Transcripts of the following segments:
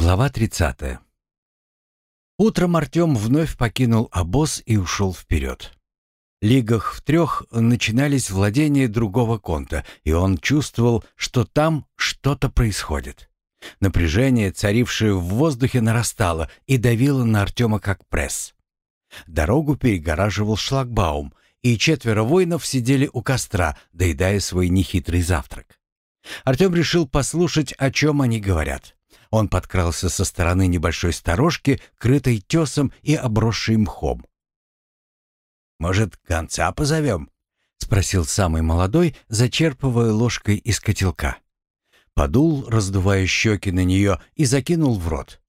Глава 30. Утром Артем вновь покинул обоз и ушел вперед. Лигах в трех начинались владения другого конта, и он чувствовал, что там что-то происходит. Напряжение, царившее в воздухе, нарастало и давило на Артема как пресс. Дорогу перегораживал шлагбаум, и четверо воинов сидели у костра, доедая свой нехитрый завтрак. Артем решил послушать, о чем они говорят. Он подкрался со стороны небольшой сторожки, крытой тесом и обросшей мхом. «Может, конца позовем?» — спросил самый молодой, зачерпывая ложкой из котелка. Подул, раздувая щеки на нее, и закинул в рот.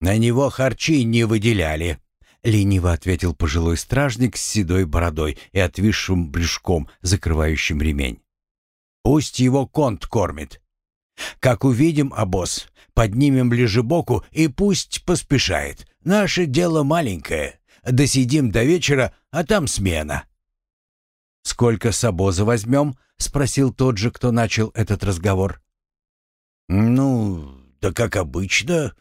«На него харчи не выделяли», — лениво ответил пожилой стражник с седой бородой и отвисшим брюшком, закрывающим ремень. «Пусть его конт кормит. Как увидим обоз, поднимем ближе боку и пусть поспешает. Наше дело маленькое. Досидим до вечера, а там смена». «Сколько с обоза возьмем?» — спросил тот же, кто начал этот разговор. «Ну, да как обычно.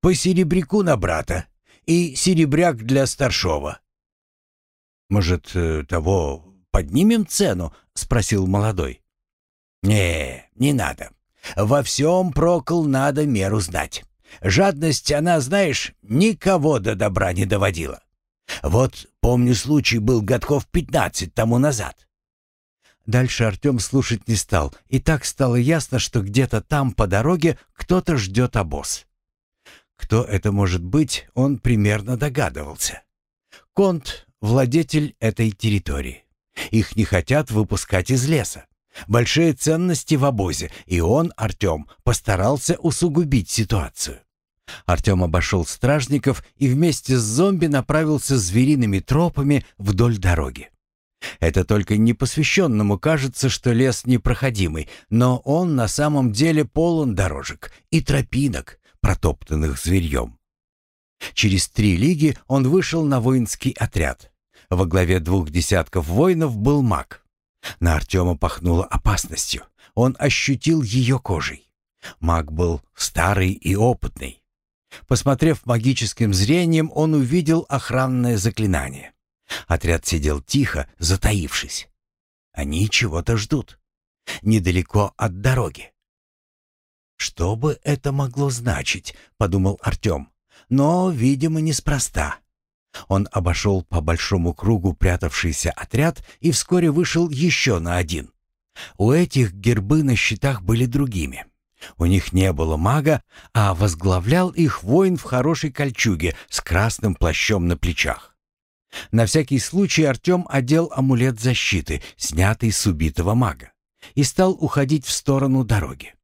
По серебряку на брата и серебряк для старшова». «Может, э, того поднимем цену?» — спросил молодой. «Не, не надо. Во всем, Прокол, надо меру знать. Жадность, она, знаешь, никого до добра не доводила. Вот, помню, случай был годков пятнадцать тому назад. Дальше Артем слушать не стал, и так стало ясно, что где-то там по дороге кто-то ждет обоз. Кто это может быть, он примерно догадывался. Конт — владетель этой территории. Их не хотят выпускать из леса. Большие ценности в обозе, и он, Артем, постарался усугубить ситуацию. Артем обошел стражников и вместе с зомби направился звериными тропами вдоль дороги. Это только непосвященному кажется, что лес непроходимый, но он на самом деле полон дорожек и тропинок, протоптанных зверьем. Через три лиги он вышел на воинский отряд. Во главе двух десятков воинов был маг. На Артема пахнуло опасностью. Он ощутил ее кожей. Маг был старый и опытный. Посмотрев магическим зрением, он увидел охранное заклинание. Отряд сидел тихо, затаившись. Они чего-то ждут. Недалеко от дороги. «Что бы это могло значить?» — подумал Артем. Но, видимо, неспроста. Он обошел по большому кругу прятавшийся отряд и вскоре вышел еще на один. У этих гербы на щитах были другими. У них не было мага, а возглавлял их воин в хорошей кольчуге с красным плащом на плечах. На всякий случай Артем одел амулет защиты, снятый с убитого мага, и стал уходить в сторону дороги.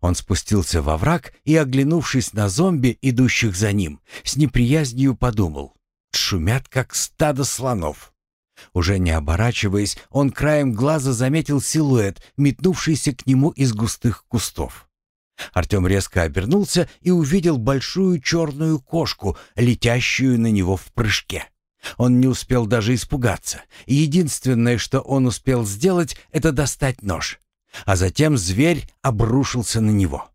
Он спустился во враг и, оглянувшись на зомби, идущих за ним, с неприязнью подумал шумят, как стадо слонов. Уже не оборачиваясь, он краем глаза заметил силуэт, метнувшийся к нему из густых кустов. Артем резко обернулся и увидел большую черную кошку, летящую на него в прыжке. Он не успел даже испугаться. Единственное, что он успел сделать, это достать нож. А затем зверь обрушился на него.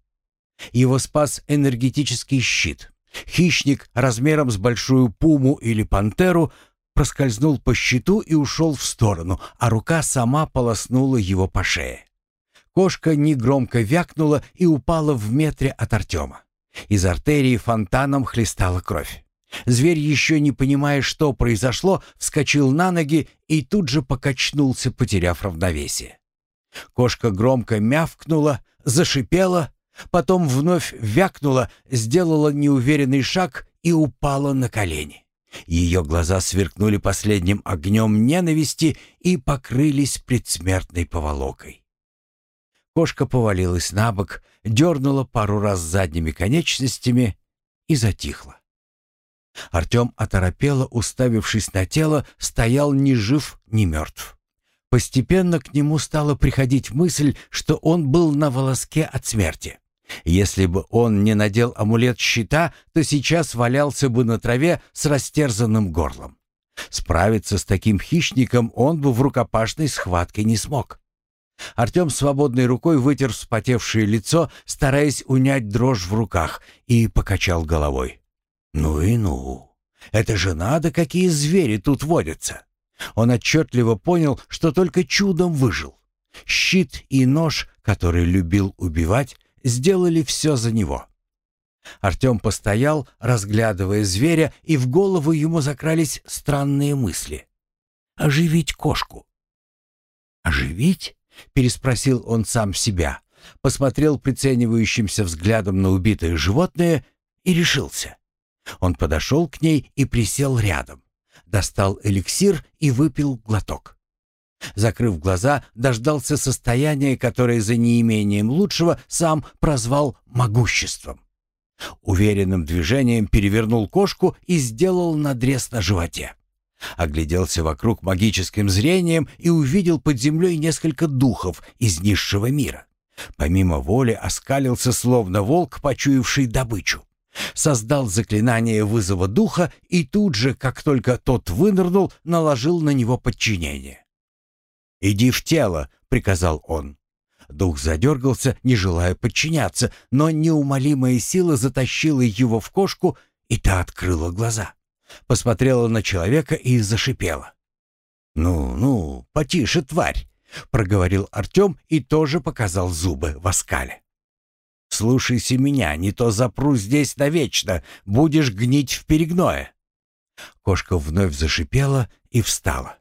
Его спас энергетический щит. Хищник размером с большую пуму или пантеру проскользнул по щиту и ушел в сторону, а рука сама полоснула его по шее. Кошка негромко вякнула и упала в метре от Артема. Из артерии фонтаном хлестала кровь. Зверь, еще не понимая, что произошло, вскочил на ноги и тут же покачнулся, потеряв равновесие. Кошка громко мявкнула, зашипела Потом вновь вякнула, сделала неуверенный шаг и упала на колени. Ее глаза сверкнули последним огнем ненависти и покрылись предсмертной поволокой. Кошка повалилась на бок, дернула пару раз задними конечностями и затихла. Артем оторопело, уставившись на тело, стоял ни жив, ни мертв. Постепенно к нему стала приходить мысль, что он был на волоске от смерти. Если бы он не надел амулет щита, то сейчас валялся бы на траве с растерзанным горлом. Справиться с таким хищником он бы в рукопашной схватке не смог. Артем свободной рукой вытер вспотевшее лицо, стараясь унять дрожь в руках, и покачал головой. «Ну и ну! Это же надо, какие звери тут водятся!» Он отчетливо понял, что только чудом выжил. Щит и нож, который любил убивать, сделали все за него. Артем постоял, разглядывая зверя, и в голову ему закрались странные мысли. «Оживить кошку». «Оживить?» — переспросил он сам себя, посмотрел приценивающимся взглядом на убитое животное и решился. Он подошел к ней и присел рядом, достал эликсир и выпил глоток. Закрыв глаза, дождался состояния, которое за неимением лучшего сам прозвал могуществом. Уверенным движением перевернул кошку и сделал надрез на животе. Огляделся вокруг магическим зрением и увидел под землей несколько духов из низшего мира. Помимо воли оскалился словно волк, почуявший добычу. Создал заклинание вызова духа и тут же, как только тот вынырнул, наложил на него подчинение. «Иди в тело», — приказал он. Дух задергался, не желая подчиняться, но неумолимая сила затащила его в кошку, и та открыла глаза. Посмотрела на человека и зашипела. «Ну, ну, потише, тварь!» — проговорил Артем и тоже показал зубы в оскале. «Слушайся меня, не то запру здесь навечно, будешь гнить в перегное». Кошка вновь зашипела и встала.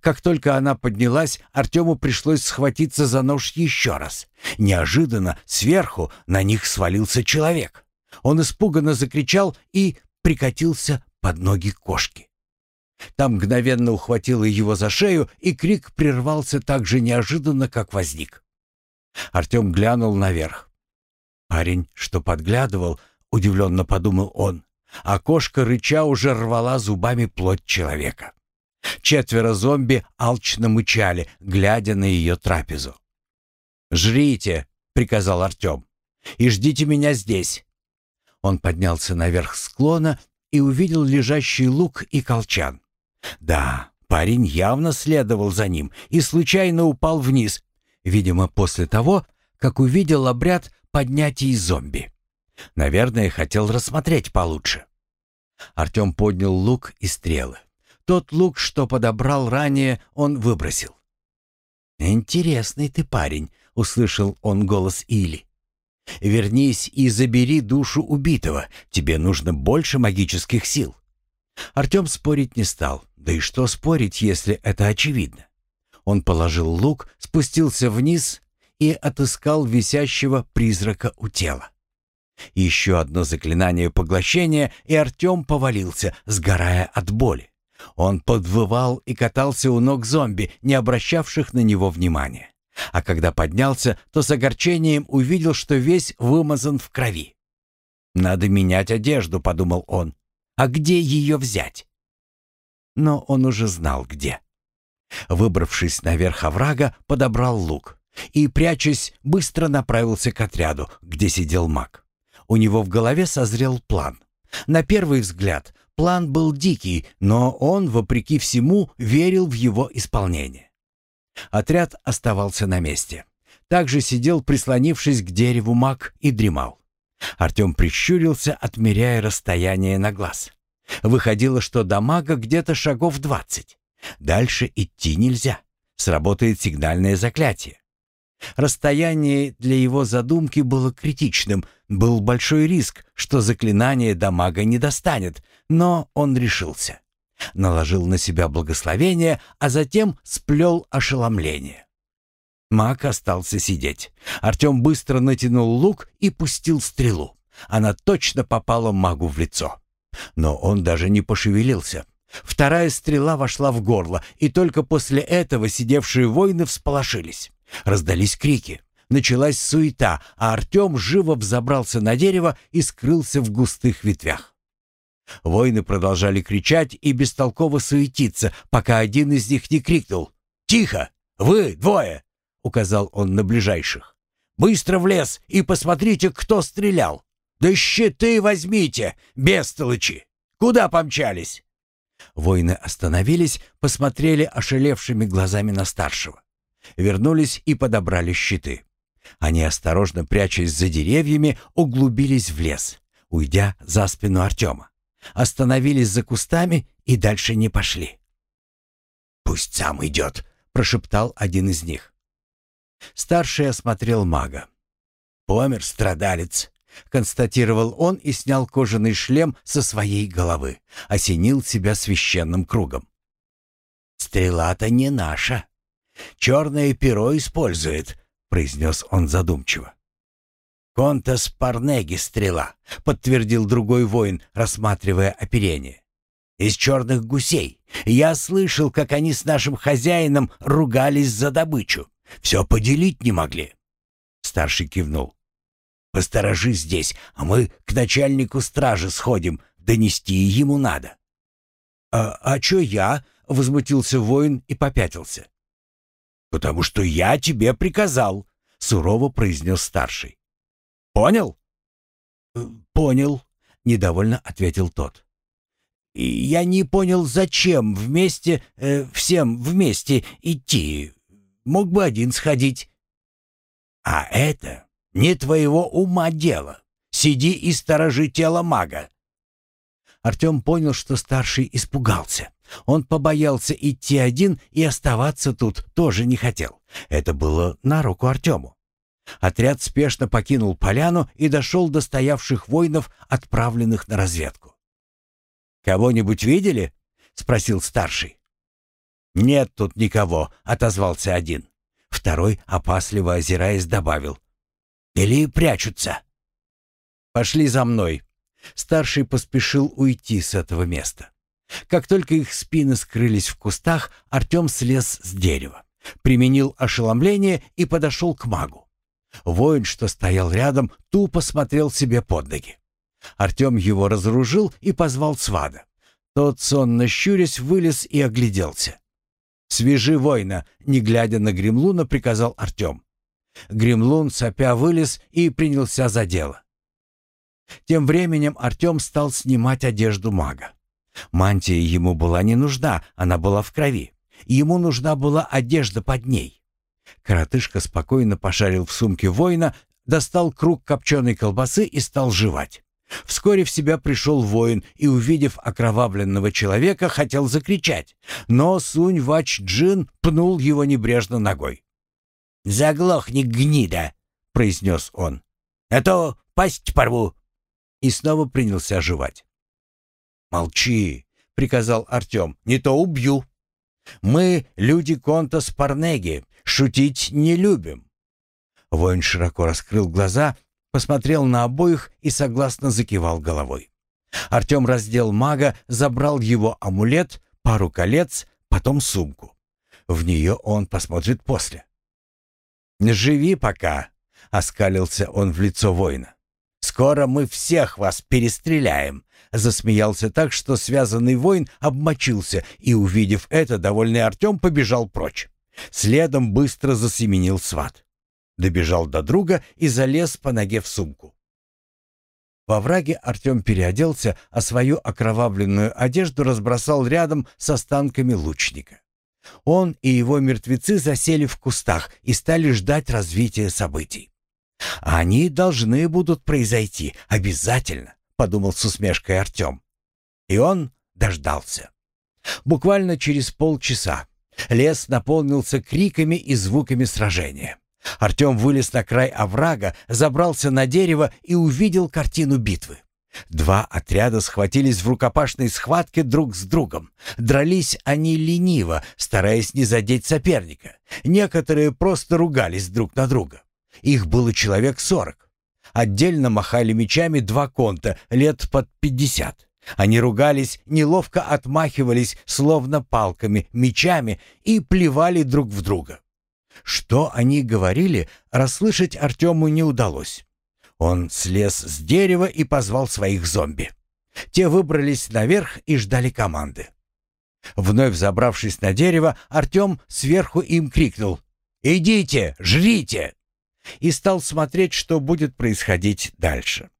Как только она поднялась, Артему пришлось схватиться за нож еще раз. Неожиданно сверху на них свалился человек. Он испуганно закричал и прикатился под ноги кошки. Там мгновенно ухватила его за шею, и крик прервался так же неожиданно, как возник. Артем глянул наверх. Парень, что подглядывал, удивленно подумал он, а кошка, рыча, уже рвала зубами плоть человека. Четверо зомби алчно мычали, глядя на ее трапезу. «Жрите!» — приказал Артем. «И ждите меня здесь!» Он поднялся наверх склона и увидел лежащий лук и колчан. Да, парень явно следовал за ним и случайно упал вниз, видимо, после того, как увидел обряд поднятия зомби. Наверное, хотел рассмотреть получше. Артем поднял лук и стрелы. Тот лук, что подобрал ранее, он выбросил. «Интересный ты парень», — услышал он голос Или. «Вернись и забери душу убитого. Тебе нужно больше магических сил». Артем спорить не стал. Да и что спорить, если это очевидно? Он положил лук, спустился вниз и отыскал висящего призрака у тела. Еще одно заклинание поглощения, и Артем повалился, сгорая от боли. Он подвывал и катался у ног зомби, не обращавших на него внимания. А когда поднялся, то с огорчением увидел, что весь вымазан в крови. «Надо менять одежду», — подумал он. «А где ее взять?» Но он уже знал, где. Выбравшись наверх оврага, подобрал лук и, прячась, быстро направился к отряду, где сидел маг. У него в голове созрел план. На первый взгляд План был дикий, но он, вопреки всему, верил в его исполнение. Отряд оставался на месте. Также сидел, прислонившись к дереву маг, и дремал. Артем прищурился, отмеряя расстояние на глаз. Выходило, что до мага где-то шагов двадцать. Дальше идти нельзя. Сработает сигнальное заклятие. Расстояние для его задумки было критичным, был большой риск, что заклинание до мага не достанет, но он решился. Наложил на себя благословение, а затем сплел ошеломление. Маг остался сидеть. Артем быстро натянул лук и пустил стрелу. Она точно попала магу в лицо. Но он даже не пошевелился. Вторая стрела вошла в горло, и только после этого сидевшие воины всполошились. Раздались крики. Началась суета, а Артем живо взобрался на дерево и скрылся в густых ветвях. Воины продолжали кричать и бестолково суетиться, пока один из них не крикнул «Тихо! Вы двое!» — указал он на ближайших. «Быстро в лес и посмотрите, кто стрелял! Да щиты возьмите, бестолочи! Куда помчались?» Воины остановились, посмотрели ошелевшими глазами на старшего. Вернулись и подобрали щиты. Они, осторожно прячась за деревьями, углубились в лес, уйдя за спину Артема. Остановились за кустами и дальше не пошли. «Пусть сам идет», — прошептал один из них. Старший осмотрел мага. «Помер страдалец», — констатировал он и снял кожаный шлем со своей головы, осенил себя священным кругом. «Стрела-то не наша. Черное перо использует», — произнес он задумчиво. «Контас Парнеги стрела», — подтвердил другой воин, рассматривая оперение. «Из черных гусей. Я слышал, как они с нашим хозяином ругались за добычу. Все поделить не могли». Старший кивнул. «Посторожи здесь, а мы к начальнику стражи сходим. Донести ему надо». «А, а чё я?» — возмутился воин и попятился. «Потому что я тебе приказал», — сурово произнес старший. «Понял?» «Э, «Понял», — недовольно ответил тот. «Я не понял, зачем вместе, э, всем вместе идти. Мог бы один сходить». «А это не твоего ума дело. Сиди и сторожи тело мага». Артем понял, что старший испугался. Он побоялся идти один и оставаться тут тоже не хотел. Это было на руку Артему. Отряд спешно покинул поляну и дошел до стоявших воинов, отправленных на разведку. «Кого-нибудь видели?» — спросил старший. «Нет тут никого», — отозвался один. Второй, опасливо озираясь, добавил. «Или прячутся?» «Пошли за мной». Старший поспешил уйти с этого места. Как только их спины скрылись в кустах, Артем слез с дерева, применил ошеломление и подошел к магу. Воин, что стоял рядом, тупо смотрел себе под ноги. Артем его разоружил и позвал свада. Тот, сонно щурясь, вылез и огляделся. «Свяжи воина!» — не глядя на Гремлуна, приказал Артем. Гремлун, сопя, вылез и принялся за дело. Тем временем Артем стал снимать одежду мага. Мантия ему была не нужна, она была в крови. Ему нужна была одежда под ней. Коротышка спокойно пошарил в сумке воина, достал круг копченой колбасы и стал жевать. Вскоре в себя пришел воин и, увидев окровавленного человека, хотел закричать, но Сунь-Вач-Джин пнул его небрежно ногой. «Заглохни, гнида!» — произнес он. «А то пасть порву!» И снова принялся жевать. «Молчи!» — приказал Артем. «Не то убью!» «Мы, люди Конта Спарнеги, шутить не любим». Воин широко раскрыл глаза, посмотрел на обоих и согласно закивал головой. Артем раздел мага, забрал его амулет, пару колец, потом сумку. В нее он посмотрит после. «Живи пока», — оскалился он в лицо воина. «Скоро мы всех вас перестреляем», — засмеялся так, что связанный воин обмочился, и, увидев это, довольный Артем побежал прочь. Следом быстро засеменил сват. Добежал до друга и залез по ноге в сумку. Во враге Артем переоделся, а свою окровавленную одежду разбросал рядом с останками лучника. Он и его мертвецы засели в кустах и стали ждать развития событий. «Они должны будут произойти, обязательно», — подумал с усмешкой Артем. И он дождался. Буквально через полчаса лес наполнился криками и звуками сражения. Артем вылез на край оврага, забрался на дерево и увидел картину битвы. Два отряда схватились в рукопашной схватке друг с другом. Дрались они лениво, стараясь не задеть соперника. Некоторые просто ругались друг на друга. Их было человек сорок. Отдельно махали мечами два конта, лет под пятьдесят. Они ругались, неловко отмахивались, словно палками, мечами и плевали друг в друга. Что они говорили, расслышать Артему не удалось. Он слез с дерева и позвал своих зомби. Те выбрались наверх и ждали команды. Вновь забравшись на дерево, Артем сверху им крикнул «Идите, жрите!» И стал смотреть, что будет происходить дальше.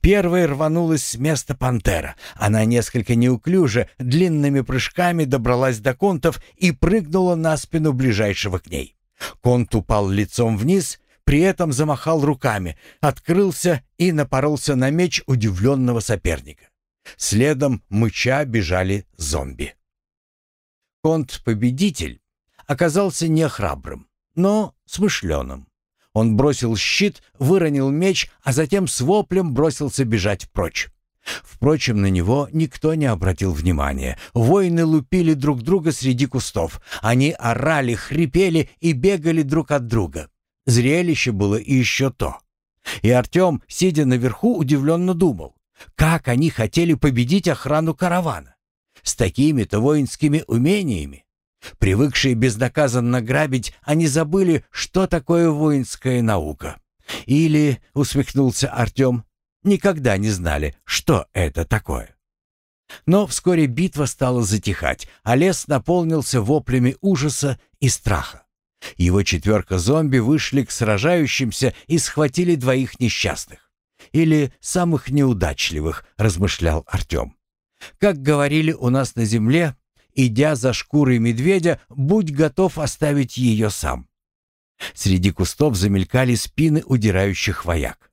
Первой рванулась с места пантера. Она несколько неуклюже, длинными прыжками добралась до контов и прыгнула на спину ближайшего к ней. Конт упал лицом вниз, при этом замахал руками, открылся и напоролся на меч удивленного соперника. Следом мыча бежали зомби. Конт-победитель оказался не храбрым, но смышленым. Он бросил щит, выронил меч, а затем с воплем бросился бежать прочь. Впрочем, на него никто не обратил внимания. Воины лупили друг друга среди кустов. Они орали, хрипели и бегали друг от друга. Зрелище было и еще то. И Артем, сидя наверху, удивленно думал, как они хотели победить охрану каравана. С такими-то воинскими умениями. Привыкшие безнаказанно грабить, они забыли, что такое воинская наука. Или, усмехнулся Артем, никогда не знали, что это такое. Но вскоре битва стала затихать, а лес наполнился воплями ужаса и страха. Его четверка зомби вышли к сражающимся и схватили двоих несчастных. Или самых неудачливых, размышлял Артем. Как говорили у нас на земле, идя за шкурой медведя, будь готов оставить ее сам. Среди кустов замелькали спины удирающих вояк.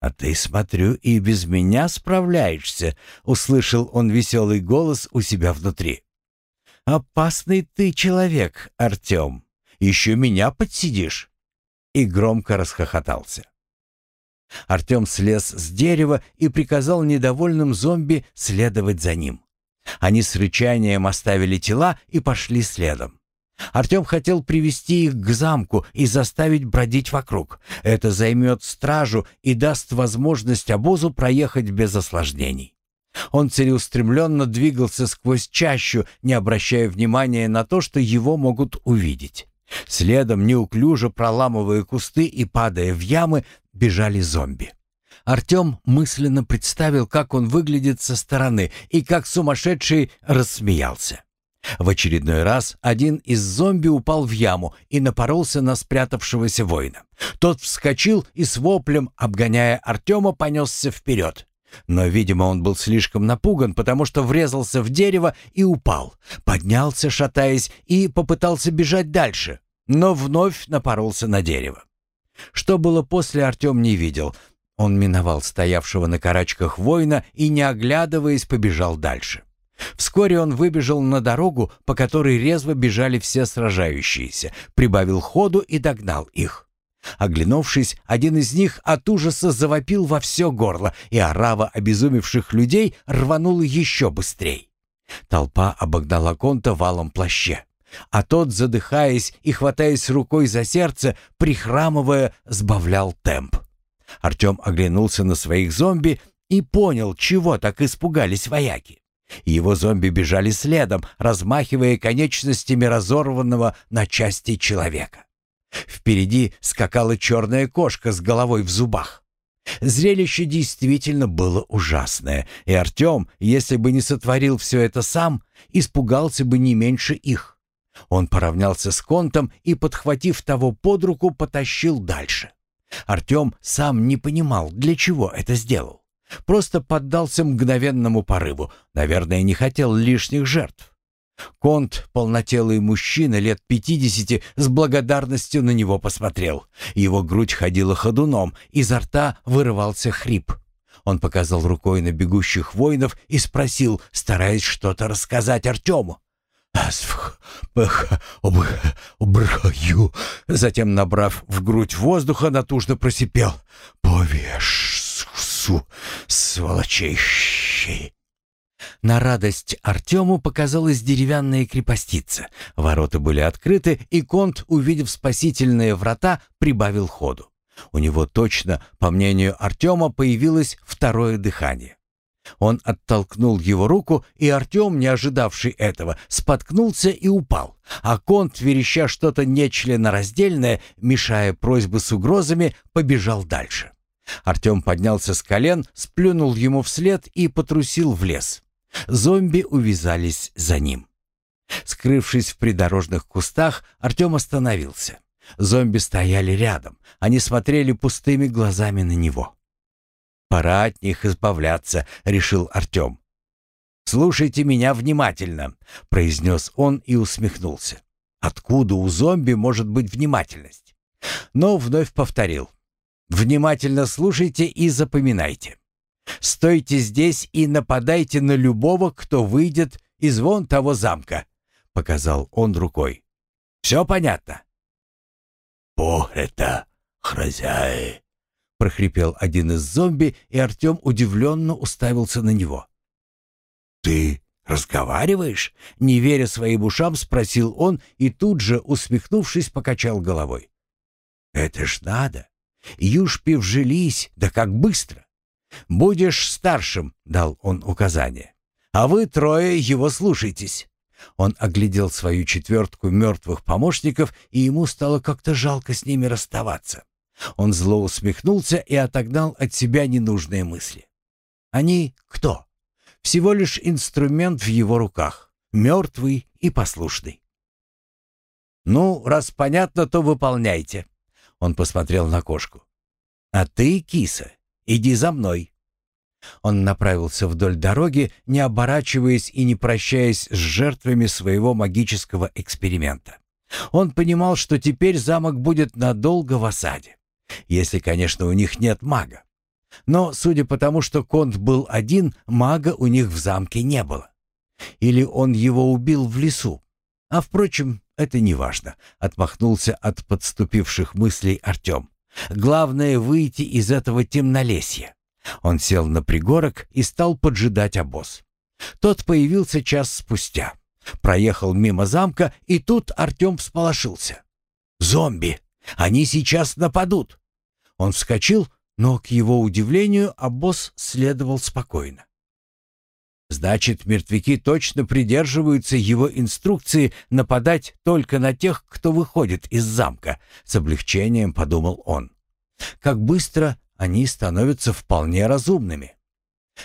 «А ты, смотрю, и без меня справляешься», — услышал он веселый голос у себя внутри. «Опасный ты человек, Артем. Еще меня подсидишь?» И громко расхохотался. Артем слез с дерева и приказал недовольным зомби следовать за ним. Они с рычанием оставили тела и пошли следом. Артем хотел привести их к замку и заставить бродить вокруг. Это займет стражу и даст возможность обозу проехать без осложнений. Он целеустремленно двигался сквозь чащу, не обращая внимания на то, что его могут увидеть. Следом, неуклюже проламывая кусты и падая в ямы, бежали зомби. Артем мысленно представил, как он выглядит со стороны, и как сумасшедший рассмеялся. В очередной раз один из зомби упал в яму и напоролся на спрятавшегося воина. Тот вскочил и с воплем, обгоняя Артема, понесся вперед. Но, видимо, он был слишком напуган, потому что врезался в дерево и упал. Поднялся, шатаясь, и попытался бежать дальше, но вновь напоролся на дерево. Что было после, Артем не видел. Он миновал стоявшего на карачках воина и, не оглядываясь, побежал дальше. Вскоре он выбежал на дорогу, по которой резво бежали все сражающиеся, прибавил ходу и догнал их. Оглянувшись, один из них от ужаса завопил во все горло, и орава обезумевших людей рванула еще быстрее. Толпа обогнала Конта валом плаще, а тот, задыхаясь и хватаясь рукой за сердце, прихрамывая, сбавлял темп. Артем оглянулся на своих зомби и понял, чего так испугались вояки. Его зомби бежали следом, размахивая конечностями разорванного на части человека. Впереди скакала черная кошка с головой в зубах. Зрелище действительно было ужасное, и Артем, если бы не сотворил все это сам, испугался бы не меньше их. Он поравнялся с Контом и, подхватив того под руку, потащил дальше. Артем сам не понимал, для чего это сделал. Просто поддался мгновенному порыву. Наверное, не хотел лишних жертв. Конт, полнотелый мужчина лет пятидесяти, с благодарностью на него посмотрел. Его грудь ходила ходуном, изо рта вырывался хрип. Он показал рукой на бегущих воинов и спросил, стараясь что-то рассказать Артему. «Убраю!» Затем, набрав в грудь воздуха, натужно просипел. «Повешь!» лесу, сволочейший!» На радость Артему показалась деревянная крепостица. Ворота были открыты, и Конт, увидев спасительные врата, прибавил ходу. У него точно, по мнению Артема, появилось второе дыхание. Он оттолкнул его руку, и Артем, не ожидавший этого, споткнулся и упал. А Конт, вереща что-то нечленораздельное, мешая просьбы с угрозами, побежал дальше. Артем поднялся с колен, сплюнул ему вслед и потрусил в лес. Зомби увязались за ним. Скрывшись в придорожных кустах, Артем остановился. Зомби стояли рядом. Они смотрели пустыми глазами на него. «Пора от них избавляться», — решил Артем. «Слушайте меня внимательно», — произнес он и усмехнулся. Откуда у зомби может быть внимательность? Но вновь повторил. Внимательно слушайте и запоминайте. Стойте здесь и нападайте на любого, кто выйдет из вон того замка, показал он рукой. Все понятно? По это, хозяй, прохрипел один из зомби, и Артем удивленно уставился на него. «Ты разговариваешь?» — не веря своим ушам, спросил он и тут же, усмехнувшись, покачал головой. «Это ж надо! Юшпи вжились, да как быстро! Будешь старшим!» — дал он указание. «А вы трое его слушайтесь!» Он оглядел свою четвертку мертвых помощников, и ему стало как-то жалко с ними расставаться. Он зло усмехнулся и отогнал от себя ненужные мысли. «Они кто?» Всего лишь инструмент в его руках, мертвый и послушный. «Ну, раз понятно, то выполняйте», — он посмотрел на кошку. «А ты, киса, иди за мной». Он направился вдоль дороги, не оборачиваясь и не прощаясь с жертвами своего магического эксперимента. Он понимал, что теперь замок будет надолго в осаде, если, конечно, у них нет мага. Но, судя по тому, что Конт был один, мага у них в замке не было. Или он его убил в лесу. А, впрочем, это не важно, отмахнулся от подступивших мыслей Артем. Главное — выйти из этого темнолесья. Он сел на пригорок и стал поджидать обоз. Тот появился час спустя. Проехал мимо замка, и тут Артем всполошился. «Зомби! Они сейчас нападут!» Он вскочил, но, к его удивлению, обоз следовал спокойно. Значит, мертвяки точно придерживаются его инструкции нападать только на тех, кто выходит из замка, с облегчением подумал он. Как быстро они становятся вполне разумными.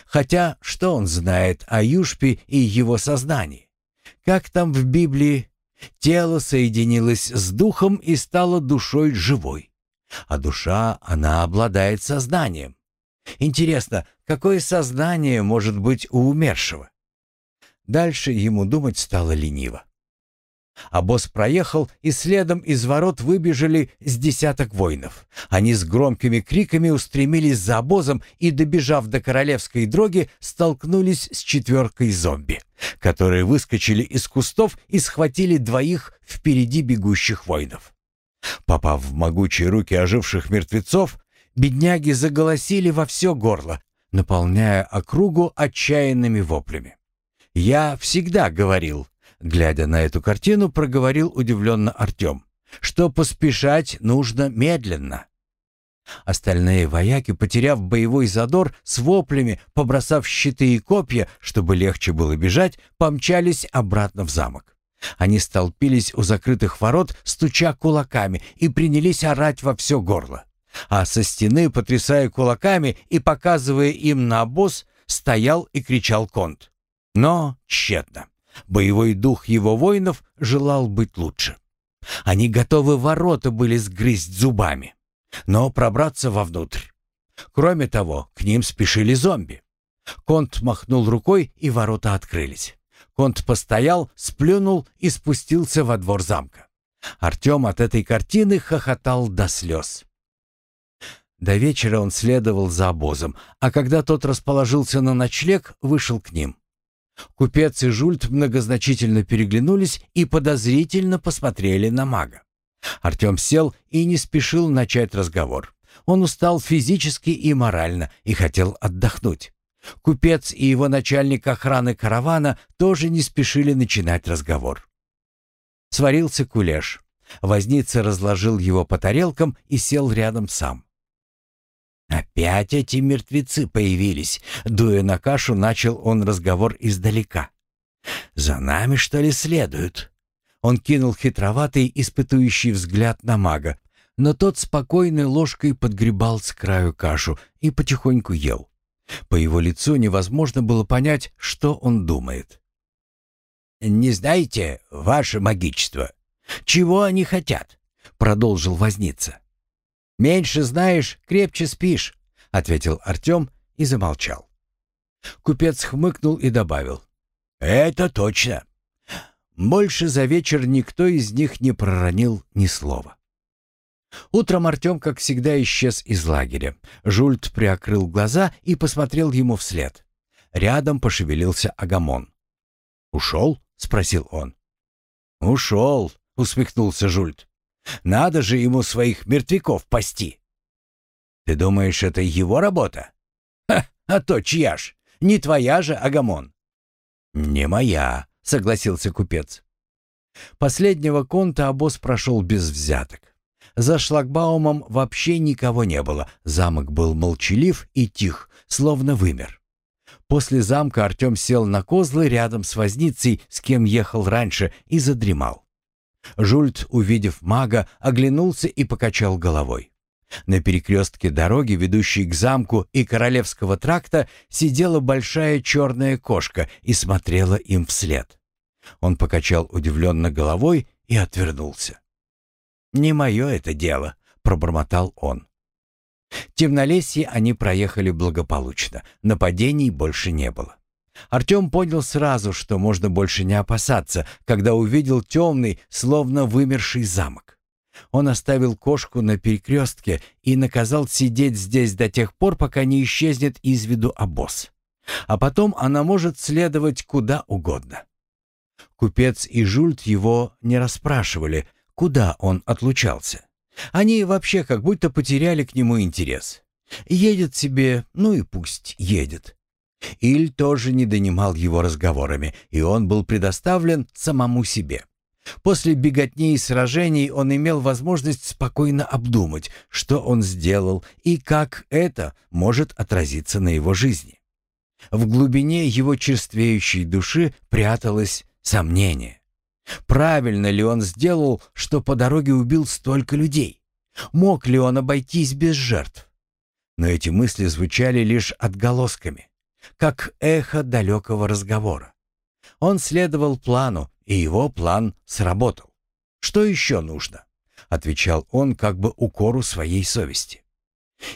Хотя, что он знает о Юшпе и его сознании? Как там в Библии? Тело соединилось с духом и стало душой живой. А душа, она обладает сознанием. Интересно, какое сознание может быть у умершего? Дальше ему думать стало лениво. А босс проехал, и следом из ворот выбежали с десяток воинов. Они с громкими криками устремились за обозом и, добежав до королевской дроги, столкнулись с четверкой зомби, которые выскочили из кустов и схватили двоих впереди бегущих воинов. Попав в могучие руки оживших мертвецов, бедняги заголосили во все горло, наполняя округу отчаянными воплями. «Я всегда говорил», — глядя на эту картину, проговорил удивленно Артем, «что поспешать нужно медленно». Остальные вояки, потеряв боевой задор, с воплями, побросав щиты и копья, чтобы легче было бежать, помчались обратно в замок. Они столпились у закрытых ворот, стуча кулаками, и принялись орать во все горло. А со стены, потрясая кулаками и показывая им на обоз, стоял и кричал Конт. Но тщетно. Боевой дух его воинов желал быть лучше. Они готовы ворота были сгрызть зубами, но пробраться вовнутрь. Кроме того, к ним спешили зомби. Конт махнул рукой, и ворота открылись. Конт постоял, сплюнул и спустился во двор замка. Артем от этой картины хохотал до слез. До вечера он следовал за обозом, а когда тот расположился на ночлег, вышел к ним. Купец и Жульт многозначительно переглянулись и подозрительно посмотрели на мага. Артем сел и не спешил начать разговор. Он устал физически и морально и хотел отдохнуть. Купец и его начальник охраны каравана тоже не спешили начинать разговор. Сварился кулеш. Возница разложил его по тарелкам и сел рядом сам. «Опять эти мертвецы появились!» Дуя на кашу, начал он разговор издалека. «За нами, что ли, следуют?» Он кинул хитроватый, испытующий взгляд на мага, но тот спокойной ложкой подгребал с краю кашу и потихоньку ел. По его лицу невозможно было понять, что он думает. «Не знаете, ваше магичество, чего они хотят?» — продолжил возница. «Меньше знаешь, крепче спишь», — ответил Артем и замолчал. Купец хмыкнул и добавил. «Это точно. Больше за вечер никто из них не проронил ни слова. Утром Артем, как всегда, исчез из лагеря. Жульт приоткрыл глаза и посмотрел ему вслед. Рядом пошевелился Агамон. «Ушел?» — спросил он. «Ушел», — усмехнулся Жульт. «Надо же ему своих мертвяков пасти». «Ты думаешь, это его работа?» «Ха, а то чья ж? Не твоя же, Агамон?» «Не моя», — согласился купец. Последнего конта обоз прошел без взяток. За шлагбаумом вообще никого не было. Замок был молчалив и тих, словно вымер. После замка Артем сел на козлы рядом с возницей, с кем ехал раньше, и задремал. Жульт, увидев мага, оглянулся и покачал головой. На перекрестке дороги, ведущей к замку и Королевского тракта, сидела большая черная кошка и смотрела им вслед. Он покачал удивленно головой и отвернулся. «Не мое это дело», — пробормотал он. Темнолесье они проехали благополучно, нападений больше не было. Артем понял сразу, что можно больше не опасаться, когда увидел темный, словно вымерший замок. Он оставил кошку на перекрестке и наказал сидеть здесь до тех пор, пока не исчезнет из виду обоз. А потом она может следовать куда угодно. Купец и Жульт его не расспрашивали, куда он отлучался. Они вообще как будто потеряли к нему интерес. Едет себе, ну и пусть едет. Иль тоже не донимал его разговорами, и он был предоставлен самому себе. После беготни и сражений он имел возможность спокойно обдумать, что он сделал и как это может отразиться на его жизни. В глубине его черствеющей души пряталось сомнение. Правильно ли он сделал, что по дороге убил столько людей? Мог ли он обойтись без жертв? Но эти мысли звучали лишь отголосками, как эхо далекого разговора. Он следовал плану, и его план сработал. «Что еще нужно?» — отвечал он как бы укору своей совести.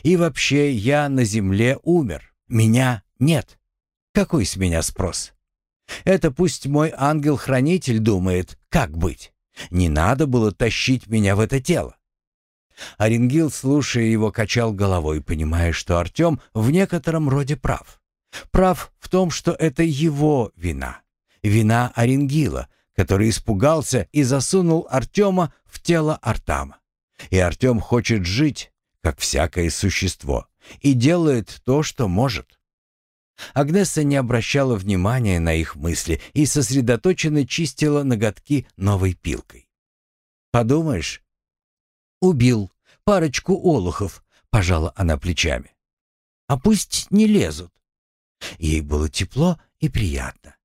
«И вообще я на земле умер, меня нет. Какой с меня спрос?» Это пусть мой ангел-хранитель думает, как быть. Не надо было тащить меня в это тело. Оренгил, слушая его, качал головой, понимая, что Артем в некотором роде прав. Прав в том, что это его вина. Вина Оренгила, который испугался и засунул Артема в тело Артама. И Артем хочет жить, как всякое существо, и делает то, что может. Агнесса не обращала внимания на их мысли и сосредоточенно чистила ноготки новой пилкой. «Подумаешь, убил парочку олухов», — пожала она плечами. «А пусть не лезут». Ей было тепло и приятно.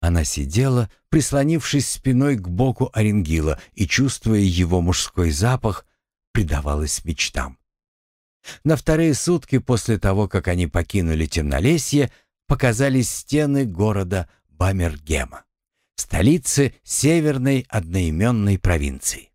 Она сидела, прислонившись спиной к боку Оренгила и, чувствуя его мужской запах, предавалась мечтам. На вторые сутки после того, как они покинули темнолесье, показались стены города Бамергема, столицы северной одноименной провинции.